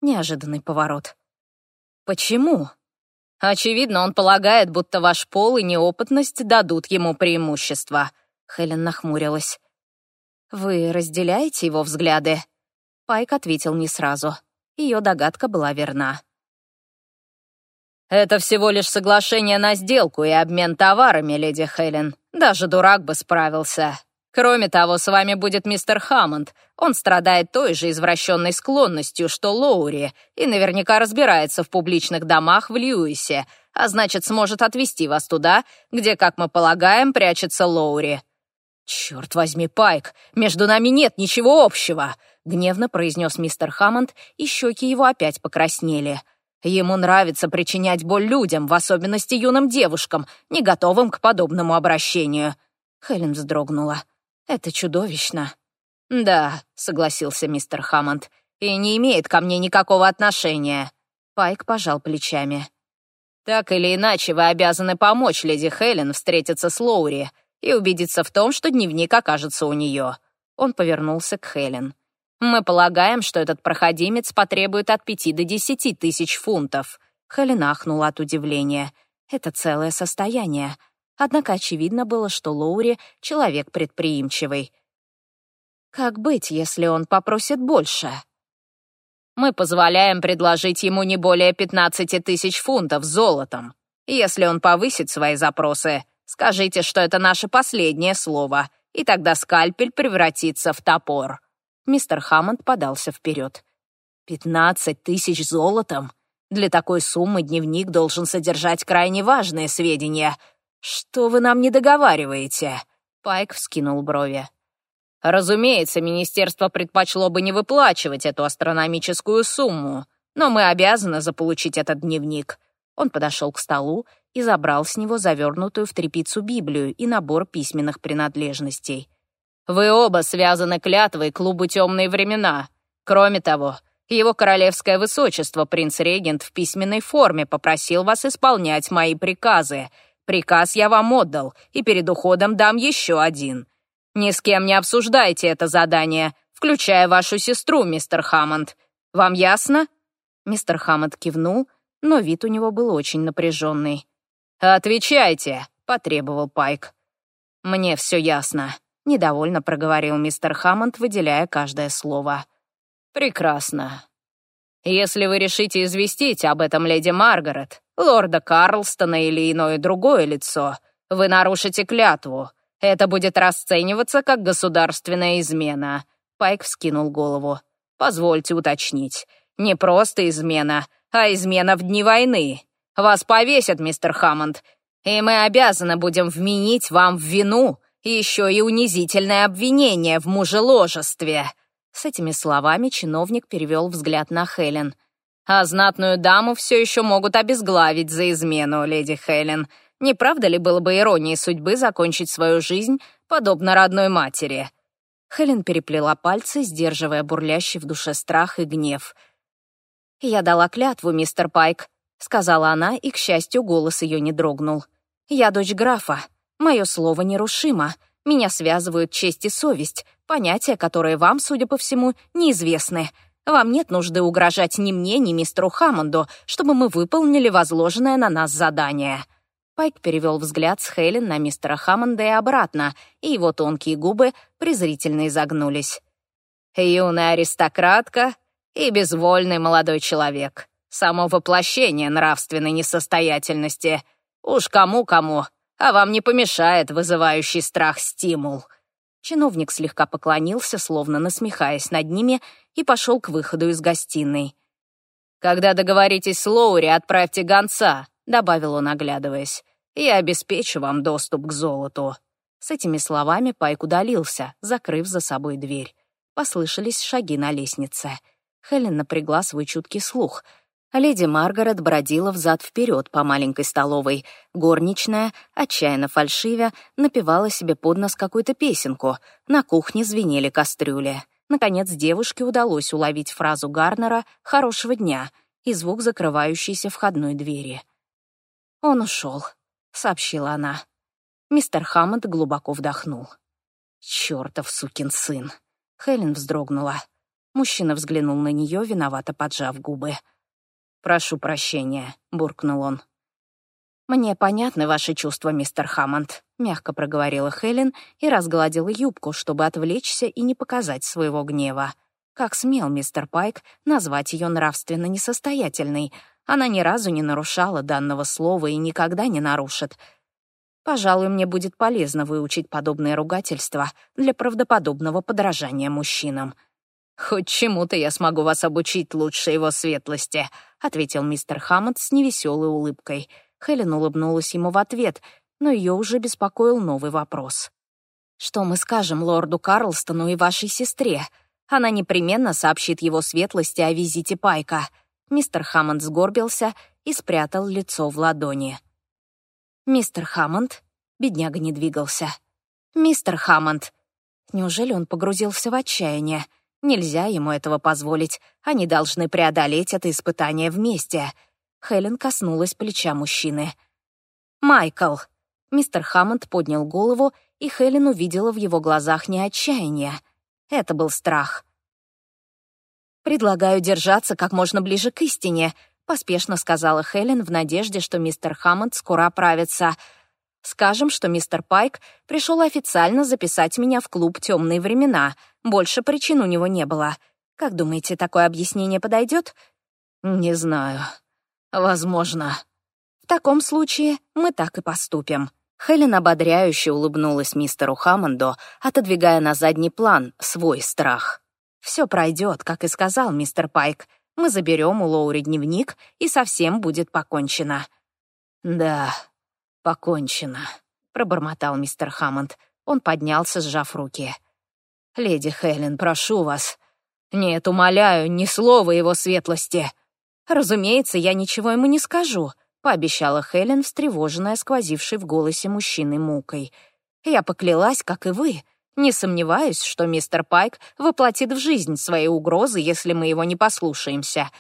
Неожиданный поворот. «Почему?» Очевидно, он полагает, будто ваш пол и неопытность дадут ему преимущество. Хелен нахмурилась. Вы разделяете его взгляды? Пайк ответил не сразу. Ее догадка была верна. «Это всего лишь соглашение на сделку и обмен товарами, леди Хелен. Даже дурак бы справился. Кроме того, с вами будет мистер Хаммонд. Он страдает той же извращенной склонностью, что Лоури, и наверняка разбирается в публичных домах в Льюисе, а значит, сможет отвезти вас туда, где, как мы полагаем, прячется Лоури». «Черт возьми, Пайк, между нами нет ничего общего», — гневно произнес мистер Хаммонд, и щеки его опять покраснели. Ему нравится причинять боль людям, в особенности юным девушкам, не готовым к подобному обращению. Хелен вздрогнула. Это чудовищно». «Да», — согласился мистер Хаммонд, «и не имеет ко мне никакого отношения». Пайк пожал плечами. «Так или иначе, вы обязаны помочь леди Хелен встретиться с Лоури и убедиться в том, что дневник окажется у нее». Он повернулся к Хелен. Мы полагаем, что этот проходимец потребует от пяти до десяти тысяч фунтов». Хелен ахнула от удивления. «Это целое состояние». Однако очевидно было, что Лоури — человек предприимчивый. «Как быть, если он попросит больше?» «Мы позволяем предложить ему не более пятнадцати тысяч фунтов золотом. Если он повысит свои запросы, скажите, что это наше последнее слово, и тогда скальпель превратится в топор». Мистер Хаммонд подался вперед. «Пятнадцать тысяч золотом? Для такой суммы дневник должен содержать крайне важные сведения. Что вы нам не договариваете?» Пайк вскинул брови. «Разумеется, министерство предпочло бы не выплачивать эту астрономическую сумму, но мы обязаны заполучить этот дневник». Он подошел к столу и забрал с него завернутую в тряпицу Библию и набор письменных принадлежностей. Вы оба связаны клятвой клубу «Темные времена». Кроме того, его королевское высочество, принц-регент, в письменной форме попросил вас исполнять мои приказы. Приказ я вам отдал, и перед уходом дам еще один. Ни с кем не обсуждайте это задание, включая вашу сестру, мистер Хаммонд. Вам ясно?» Мистер Хаммонд кивнул, но вид у него был очень напряженный. «Отвечайте», — потребовал Пайк. «Мне все ясно», Недовольно проговорил мистер Хаммонд, выделяя каждое слово. «Прекрасно. Если вы решите известить об этом леди Маргарет, лорда Карлстона или иное другое лицо, вы нарушите клятву. Это будет расцениваться как государственная измена». Пайк вскинул голову. «Позвольте уточнить. Не просто измена, а измена в дни войны. Вас повесят, мистер Хаммонд, и мы обязаны будем вменить вам в вину еще и унизительное обвинение в мужеложестве». С этими словами чиновник перевел взгляд на Хелен. «А знатную даму все еще могут обезглавить за измену, леди Хелен. Не правда ли было бы иронией судьбы закончить свою жизнь, подобно родной матери?» Хелен переплела пальцы, сдерживая бурлящий в душе страх и гнев. «Я дала клятву, мистер Пайк», — сказала она, и, к счастью, голос ее не дрогнул. «Я дочь графа. Мое слово нерушимо. Меня связывают честь и совесть, понятия, которые вам, судя по всему, неизвестны. Вам нет нужды угрожать ни мне, ни мистеру Хаммонду, чтобы мы выполнили возложенное на нас задание». Пайк перевел взгляд с Хелен на мистера Хаммонда и обратно, и его тонкие губы презрительно изогнулись. «Юная аристократка и безвольный молодой человек. Само воплощение нравственной несостоятельности. Уж кому-кому, а вам не помешает вызывающий страх стимул». Чиновник слегка поклонился, словно насмехаясь над ними, и пошел к выходу из гостиной. «Когда договоритесь с Лоури, отправьте гонца», — добавил он, оглядываясь. «Я обеспечу вам доступ к золоту». С этими словами Пайк удалился, закрыв за собой дверь. Послышались шаги на лестнице. Хелен напрягла свой чуткий слух — леди Маргарет бродила взад-вперед по маленькой столовой. Горничная, отчаянно фальшивя, напевала себе под нос какую-то песенку. На кухне звенели кастрюли. Наконец девушке удалось уловить фразу Гарнера «хорошего дня» и звук закрывающейся входной двери. «Он ушел», — сообщила она. Мистер Хаммонд глубоко вдохнул. «Чёртов сукин сын!» Хелен вздрогнула. Мужчина взглянул на нее, виновато поджав губы. «Прошу прощения», — буркнул он. «Мне понятны ваши чувства, мистер Хаммонд», — мягко проговорила Хелен и разгладила юбку, чтобы отвлечься и не показать своего гнева. Как смел мистер Пайк назвать ее нравственно несостоятельной. Она ни разу не нарушала данного слова и никогда не нарушит. Пожалуй, мне будет полезно выучить подобные ругательства для правдоподобного подражания мужчинам. «Хоть чему-то я смогу вас обучить лучше его светлости», — ответил мистер Хаммонд с невеселой улыбкой. Хелен улыбнулась ему в ответ, но ее уже беспокоил новый вопрос. «Что мы скажем лорду Карлстону и вашей сестре? Она непременно сообщит его светлости о визите Пайка». Мистер Хаммонд сгорбился и спрятал лицо в ладони. «Мистер Хаммонд?» — бедняга не двигался. «Мистер Хаммонд!» Неужели он погрузился в отчаяние? Нельзя ему этого позволить. Они должны преодолеть это испытание вместе. Хелен коснулась плеча мужчины. «Майкл!» Мистер Хаммонд поднял голову, и Хелен увидела в его глазах не отчаяние. Это был страх. «Предлагаю держаться как можно ближе к истине», — поспешно сказала Хелен в надежде, что мистер Хаммонд скоро оправится. «Скажем, что мистер Пайк пришел официально записать меня в клуб «Темные времена». Больше причин у него не было. Как думаете, такое объяснение подойдет?» «Не знаю. Возможно». «В таком случае мы так и поступим». Хелен ободряюще улыбнулась мистеру Хаммонду, отодвигая на задний план свой страх. Все пройдет, как и сказал мистер Пайк. Мы заберем у Лоури дневник, и совсем будет покончено». «Да, покончено», — пробормотал мистер Хаммонд. Он поднялся, сжав руки. «Леди Хелен, прошу вас». «Нет, умоляю, ни слова его светлости». «Разумеется, я ничего ему не скажу», — пообещала Хелен, встревоженная, сквозившей в голосе мужчины мукой. «Я поклялась, как и вы, не сомневаюсь, что мистер Пайк воплотит в жизнь свои угрозы, если мы его не послушаемся».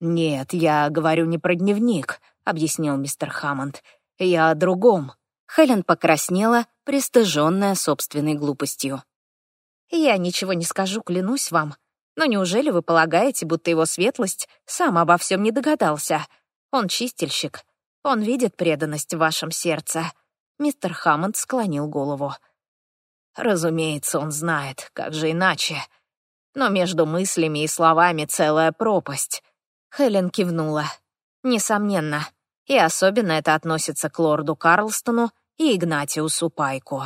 «Нет, я говорю не про дневник», — объяснил мистер Хаммонд. «Я о другом». Хелен покраснела, пристыженная собственной глупостью. «Я ничего не скажу, клянусь вам. Но неужели вы полагаете, будто его светлость сам обо всем не догадался? Он чистильщик. Он видит преданность в вашем сердце». Мистер Хаммонд склонил голову. Разумеется, он знает, как же иначе. Но между мыслями и словами целая пропасть. Хелен кивнула. Несомненно. И особенно это относится к лорду Карлстону и Игнатиусу Пайку.